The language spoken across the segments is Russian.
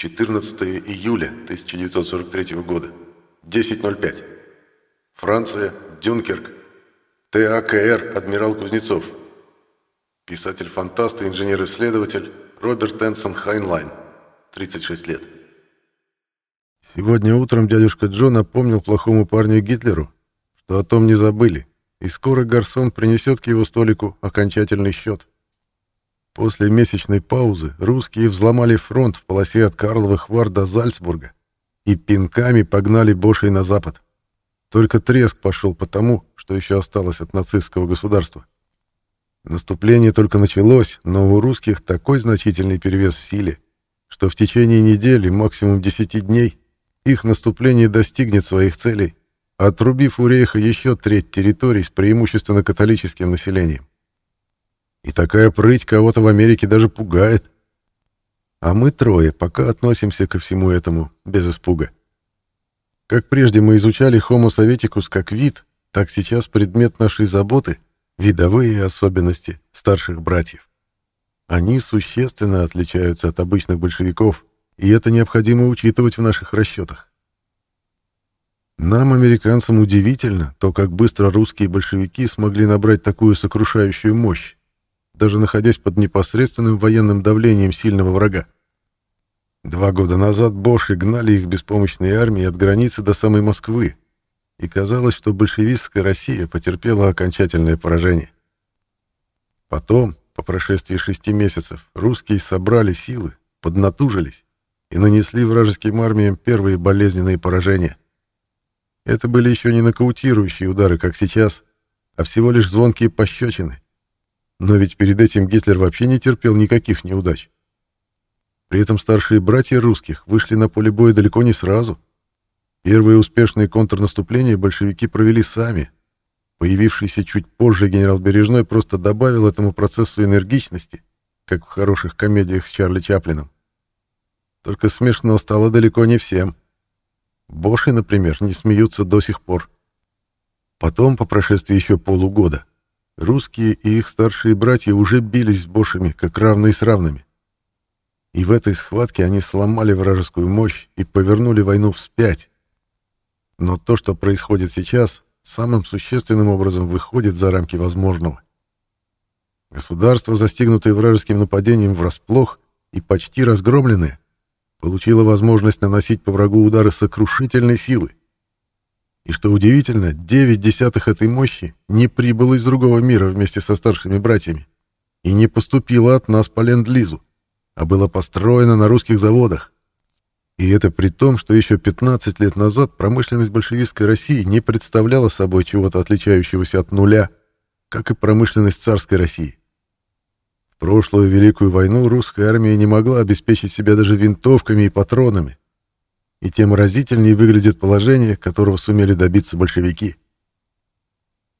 14 июля 1943 года. 10.05. Франция, Дюнкерк. ТАКР «Адмирал Кузнецов». Писатель-фантаст и инженер-исследователь Роберт Энсон Хайнлайн. 36 лет. Сегодня утром дядюшка Джо напомнил плохому парню Гитлеру, что о том не забыли, и скоро Гарсон принесет к его столику окончательный счет. После месячной паузы русские взломали фронт в полосе от Карловых Вар до Зальцбурга и пинками погнали Бошей на запад. Только треск пошел потому, что еще осталось от нацистского государства. Наступление только началось, но у русских такой значительный перевес в силе, что в течение недели, максимум 10 дней, их наступление достигнет своих целей, отрубив у Рейха еще треть территорий с преимущественно католическим населением. И такая прыть кого-то в Америке даже пугает. А мы трое пока относимся ко всему этому без испуга. Как прежде мы изучали Homo советикус как вид, так сейчас предмет нашей заботы — видовые особенности старших братьев. Они существенно отличаются от обычных большевиков, и это необходимо учитывать в наших расчетах. Нам, американцам, удивительно то, как быстро русские большевики смогли набрать такую сокрушающую мощь даже находясь под непосредственным военным давлением сильного врага. Два года назад Боши гнали их беспомощные армии от границы до самой Москвы, и казалось, что большевистская Россия потерпела окончательное поражение. Потом, по прошествии шести месяцев, русские собрали силы, поднатужились и нанесли вражеским армиям первые болезненные поражения. Это были еще не нокаутирующие удары, как сейчас, а всего лишь звонкие пощечины, но ведь перед этим Гитлер вообще не терпел никаких неудач. При этом старшие братья русских вышли на поле боя далеко не сразу. Первые успешные контрнаступления большевики провели сами. Появившийся чуть позже генерал Бережной просто добавил этому процессу энергичности, как в хороших комедиях с Чарли Чаплином. Только смешно стало далеко не всем. Боши, например, не смеются до сих пор. Потом, по прошествии еще полугода, Русские и их старшие братья уже бились с бошами, как равные с равными. И в этой схватке они сломали вражескую мощь и повернули войну вспять. Но то, что происходит сейчас, самым существенным образом выходит за рамки возможного. Государство, застигнутое вражеским нападением врасплох и почти разгромленное, получило возможность наносить по врагу удары сокрушительной силы. И что удивительно, девять десятых этой мощи не прибыло из другого мира вместе со старшими братьями и не поступило от нас по ленд-лизу, а было построено на русских заводах. И это при том, что еще 15 лет назад промышленность большевистской России не представляла собой чего-то отличающегося от нуля, как и промышленность царской России. В прошлую Великую войну русская армия не могла обеспечить себя даже винтовками и патронами, и тем разительнее выглядит положение, которого сумели добиться большевики.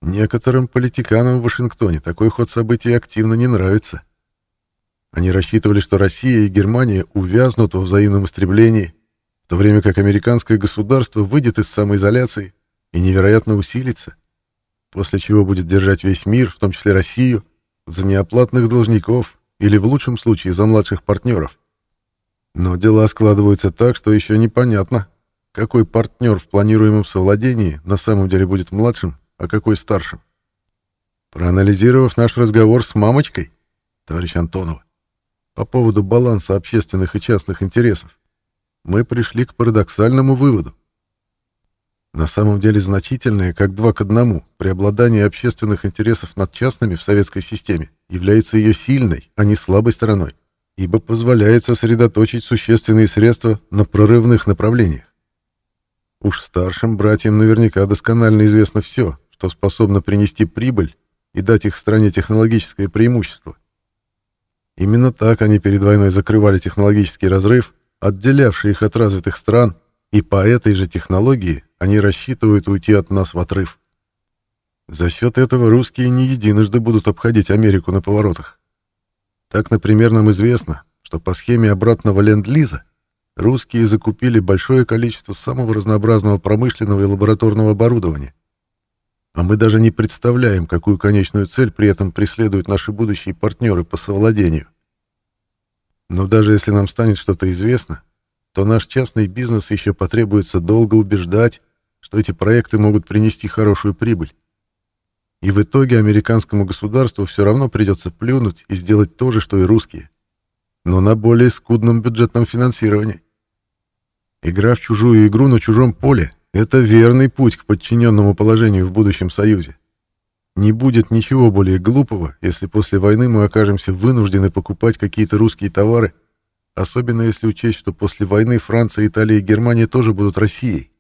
Некоторым политиканам в Вашингтоне такой ход событий активно не нравится. Они рассчитывали, что Россия и Германия увязнут во взаимном истреблении, в то время как американское государство выйдет из самоизоляции и невероятно усилится, после чего будет держать весь мир, в том числе Россию, за неоплатных должников или, в лучшем случае, за младших партнеров. Но дела складываются так, что еще непонятно, какой партнер в планируемом совладении на самом деле будет младшим, а какой старшим. Проанализировав наш разговор с мамочкой, товарищ Антонова, по поводу баланса общественных и частных интересов, мы пришли к парадоксальному выводу. На самом деле значительное, как два к одному, преобладание общественных интересов над частными в советской системе является ее сильной, а не слабой стороной ибо позволяет сосредоточить существенные средства на прорывных направлениях. Уж старшим братьям наверняка досконально известно все, что способно принести прибыль и дать их стране технологическое преимущество. Именно так они перед войной закрывали технологический разрыв, отделявший их от развитых стран, и по этой же технологии они рассчитывают уйти от нас в отрыв. За счет этого русские не единожды будут обходить Америку на поворотах. Так, например, нам известно, что по схеме обратного ленд-лиза русские закупили большое количество самого разнообразного промышленного и лабораторного оборудования. А мы даже не представляем, какую конечную цель при этом преследуют наши будущие партнеры по совладению. Но даже если нам станет что-то известно, то наш частный бизнес еще потребуется долго убеждать, что эти проекты могут принести хорошую прибыль. И в итоге американскому государству все равно придется плюнуть и сделать то же, что и русские. Но на более скудном бюджетном финансировании. Игра в чужую игру на чужом поле — это верный путь к подчиненному положению в будущем Союзе. Не будет ничего более глупого, если после войны мы окажемся вынуждены покупать какие-то русские товары, особенно если учесть, что после войны Франция, Италия и Германия тоже будут Россией,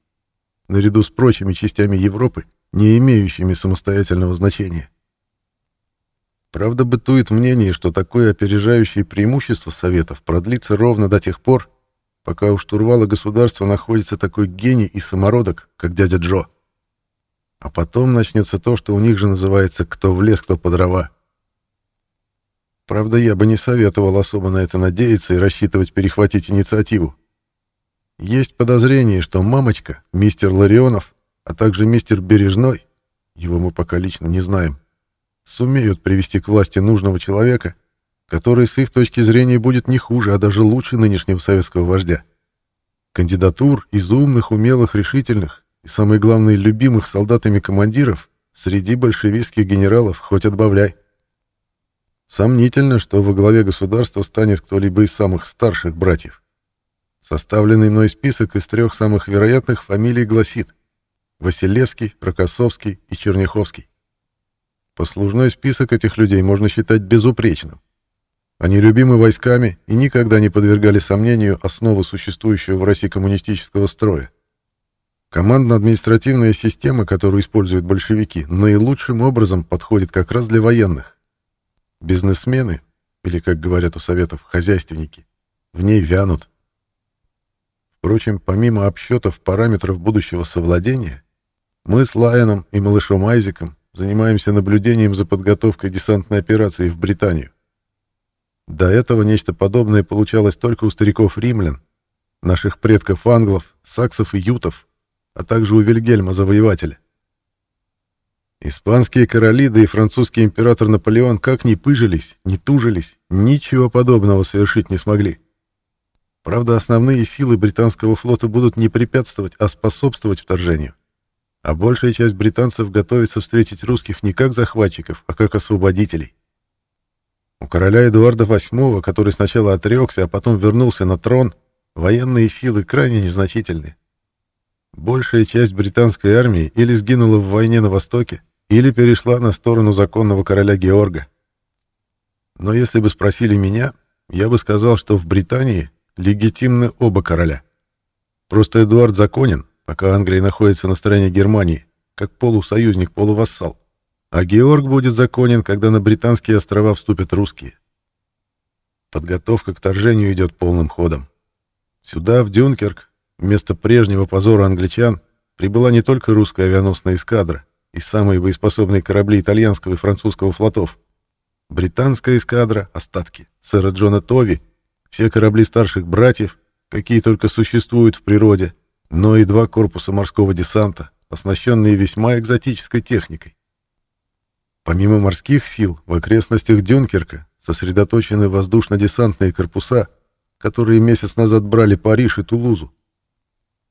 наряду с прочими частями Европы, не имеющими самостоятельного значения. Правда, бытует мнение, что такое опережающее преимущество Советов продлится ровно до тех пор, пока у штурвала государства находится такой гений и самородок, как дядя Джо. А потом начнется то, что у них же называется «кто в лес, кто по дрова». Правда, я бы не советовал особо на это надеяться и рассчитывать перехватить инициативу. Есть подозрение, что мамочка, мистер Ларионов, а также мистер Бережной, его мы пока лично не знаем, сумеют привести к власти нужного человека, который с их точки зрения будет не хуже, а даже лучше нынешнего советского вождя. Кандидатур из умных, умелых, решительных и, самое главное, любимых солдатами командиров среди большевистских генералов хоть отбавляй. Сомнительно, что во главе государства станет кто-либо из самых старших братьев. Составленный мной список из трех самых вероятных фамилий гласит Василевский, Прокосовский и Черняховский. Послужной список этих людей можно считать безупречным. Они любимы войсками и никогда не подвергали сомнению основу существующего в России коммунистического строя. Командно-административная система, которую используют большевики, наилучшим образом подходит как раз для военных. Бизнесмены, или, как говорят у Советов, хозяйственники, в ней вянут. Впрочем, помимо обсчетов параметров будущего совладения, мы с Лайоном и малышом Айзеком занимаемся наблюдением за подготовкой десантной операции в Британию. До этого нечто подобное получалось только у стариков-римлян, наших предков-англов, саксов и ютов, а также у Вильгельма-завоевателя. Испанские короли, да и французский император Наполеон как ни пыжились, ни тужились, ничего подобного совершить не смогли. Правда, основные силы британского флота будут не препятствовать, а способствовать вторжению. А большая часть британцев готовится встретить русских не как захватчиков, а как освободителей. У короля Эдуарда VIII, который сначала отрекся, а потом вернулся на трон, военные силы крайне незначительны. Большая часть британской армии или сгинула в войне на Востоке, или перешла на сторону законного короля Георга. Но если бы спросили меня, я бы сказал, что в Британии легитимны оба короля. Просто Эдуард законен, пока Англия находится на стороне Германии, как полусоюзник, полувассал. А Георг будет законен, когда на британские острова вступят русские. Подготовка к вторжению идет полным ходом. Сюда, в Дюнкерк, вместо прежнего позора англичан, прибыла не только русская авианосная эскадра и самые боеспособные корабли итальянского и французского флотов. Британская эскадра, остатки, сэра Джона Тови, все корабли старших братьев, какие только существуют в природе, но и два корпуса морского десанта, оснащенные весьма экзотической техникой. Помимо морских сил, в окрестностях Дюнкерка сосредоточены воздушно-десантные корпуса, которые месяц назад брали Париж и Тулузу.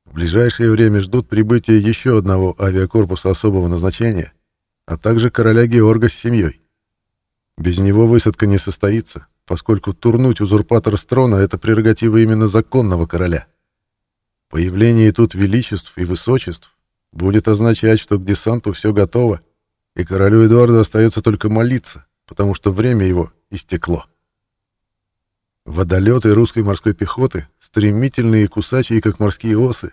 В ближайшее время ждут прибытия еще одного авиакорпуса особого назначения, а также короля Георга с семьей. Без него высадка не состоится, поскольку турнуть узурпатора с трона — это прерогатива именно законного короля. Появление тут величеств и высочеств будет означать, что к десанту все готово, и королю Эдуарду остается только молиться, потому что время его истекло. Водолеты русской морской пехоты, стремительные и кусачие, как морские осы,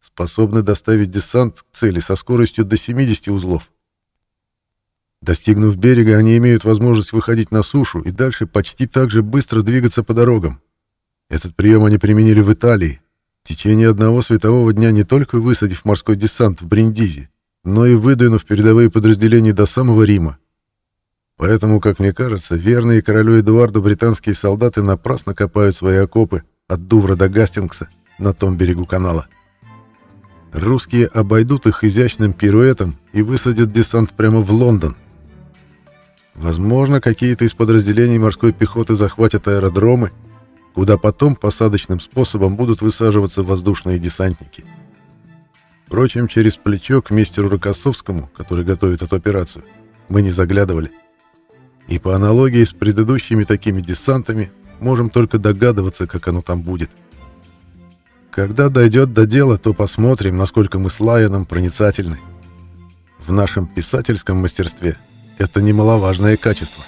способны доставить десант к цели со скоростью до 70 узлов. Достигнув берега, они имеют возможность выходить на сушу и дальше почти так же быстро двигаться по дорогам. Этот прием они применили в Италии, в течение одного светового дня не только высадив морской десант в Бриндизи, но и выдвинув передовые подразделения до самого Рима. Поэтому, как мне кажется, верные королю Эдуарду британские солдаты напрасно копают свои окопы от Дувра до Гастингса на том берегу канала. Русские обойдут их изящным пируэтом и высадят десант прямо в Лондон. Возможно, какие-то из подразделений морской пехоты захватят аэродромы, куда потом посадочным способом будут высаживаться воздушные десантники. Впрочем, через плечо к мистеру Рокоссовскому, который готовит эту операцию, мы не заглядывали. И по аналогии с предыдущими такими десантами можем только догадываться, как оно там будет. Когда дойдет до дела, то посмотрим, насколько мы с Лайоном проницательны. В нашем писательском мастерстве это немаловажное качество.